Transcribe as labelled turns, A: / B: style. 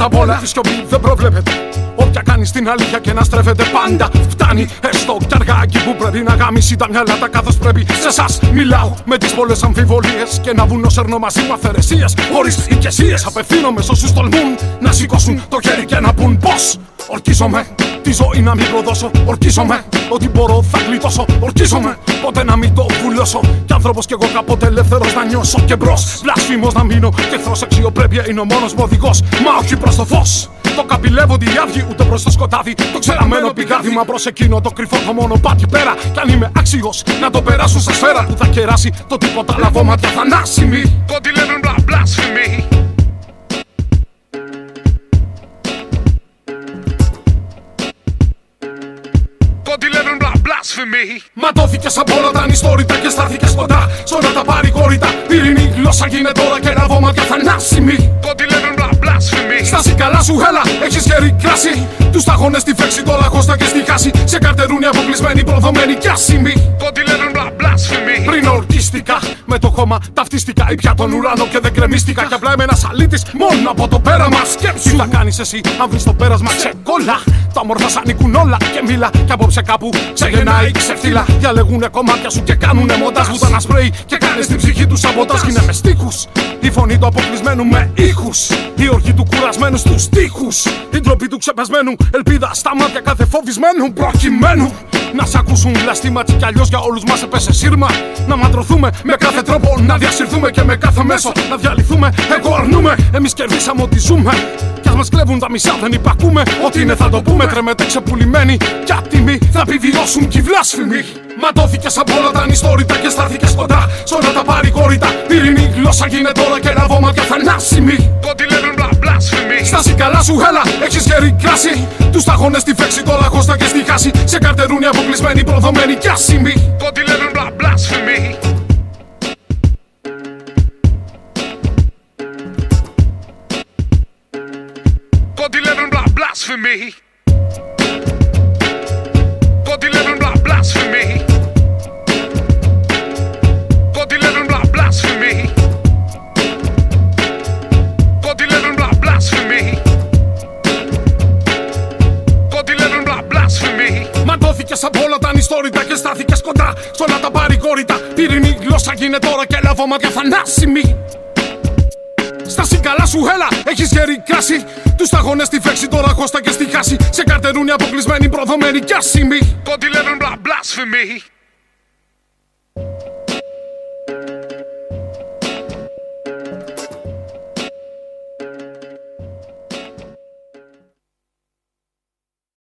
A: απ' όλα της σιωπή δεν προβλέπεται. Όποια κάνει την αλήθεια και να στρέφεται πάντα φτάνει. Έστω κι αργά εκεί που πρέπει να γάμισει τα μυαλά τα καθώς πρέπει. Σε εσάς μιλάω με τις πολλές αμφιβολίες και να βουνό σέρνω μαζί μου αυθαιρεσίες. Χωρίς οικεσίε απευθύνομαι σε όσους τολμούν να σηκώσουν το χέρι και να πούν πώς. Ορκίζομαι τη ζωή να μην προδώσω. Ορκίζομαι ότι μπορώ θα γλιτώσω. Ορκίζομαι ποτέ να μην το βουλώσω. Κι άνθρωπος κι εγώ κάποτε ελεύθερος να νιώσω και μπρος. Βλάσφημος να μείνω και εχθρό αξιοπρέπεια είναι ο μόνος μου οδηγός. Μα όχι προς το φως. Το καπηλεύω η άδειοι ούτε προς το σκοτάδι. Το ξεραμένο πηγάδι, μα προς εκείνο το κρυφό το μονοπάτι πέρα. Κι αν είμαι άξιος να το περάσω σε σφαίρα που θα κεράσει το τίποτα λαβό μάτια θανάσιμη.
B: God 11 bla 11 bla blasphemy.
A: Ματώθηκε σαν πόλα τα ανιστόρυτα και στάθηκε κοντά. Στο να τα πάρει κόρυτα. Πυρηνή γλώσσα γίνεται τώρα και ραβό μάτια θανάσιμη.
B: God 11 bla blasphemy.
A: Στάση καλά σου, έλα, έχεις χέρι κράση. Τους ταγώνες στη φέξη, το λαγώστα και στη χάση. Σε καρτερούν οι αποκλεισμένοι, προδομένοι κι άσημοι.
B: God 11 bla blasphemy.
A: Πριν ορκίστηκα με το χώμα, ταυτίστηκα ή πια τον ουρανό και δεν κρεμίστηκα. Κι απλά είμαι ένας αλήτης μόνο από το πέραμα. Σκέψου τι θα κάνεις εσύ αν βρεις το πέρασμα ξεκόλα. Τα όμορφα σ' ανήκουν όλα και μίλα. Κι απόψε κάπου ξεγεννάει ξεφτύλα. Διαλεγούνε κομμάτια σου και κάνουνε μοντάζ. Μου ένα σπρέι και κάνεις στην ψυχή τους σαμποτάζ. Κι είναι με στίχους. Η φωνή του αποκλεισμένου με ήχους. Η οργή του κουρασμένου στους τοίχου. Η ντροπή του ξεπεσμένου. Ελπίδα στα μάτια κάθε φοβισμένου. Προκειμένου να σ' ακούσουν βλαστήματι κι αλλιώς για όλους μας έπεσε σύρμα. Να ματρωθούμε με κάθε τρόπο, να διασυρθούμε και με κάθε μέσο. Να διαλυθούμε, εγώ αρνούμε. Εμείς κερδίσαμε ό,τι ζούμε. Κι α μας κλέβουν τα μισά, δεν υπακούμε. Ό,τι είναι θα το πούμε. Τρεμετε ξεπουλημένοι. Κι άτιμοι θα επιβιώσουν κι οι βλάσφημοι. Ματώθηκε σαν πόλα τα ανιστόρυτα και στάθηκε κοντά. Στο να τα πάρει κόρυτα. Πυρηνή γλώσσα γίνεται τώρα και ραβό μάτια θανάσιμη.
B: God 11 bla blasphemy.
A: Στάση καλά σου, έλα, έχεις χέρι κράση. Τους ταγώνε στη φέξη, το λαγώστα και στη χάση. Σε καρτερούν οι αποκλεισμένοι, προδομένοι κι άσημοι.
B: God blasphemy. God 11 bla blasphemy. God 11 bla blasphemy. God 11 bla blasphemy. God 11 bla blasphemy.
A: Ματώθηκε σαν πόλα τα ανιστόρυτα και στάθηκες κοντά. Στο να τα πάρει κόρυτα. Πυρηνή γλώσσα γίνεται τώρα και λαβό μάτια θανάσιμη. Στάση καλά σου, έλα, έχεις χέρι κράση. Τους ταγώνε στη φέξη, τώρα χώστα και στη χάση. Σε καρτερούν οι αποκλεισμένοι, προδομένοι κι άσημοι.
B: God 11 bla blasphemy.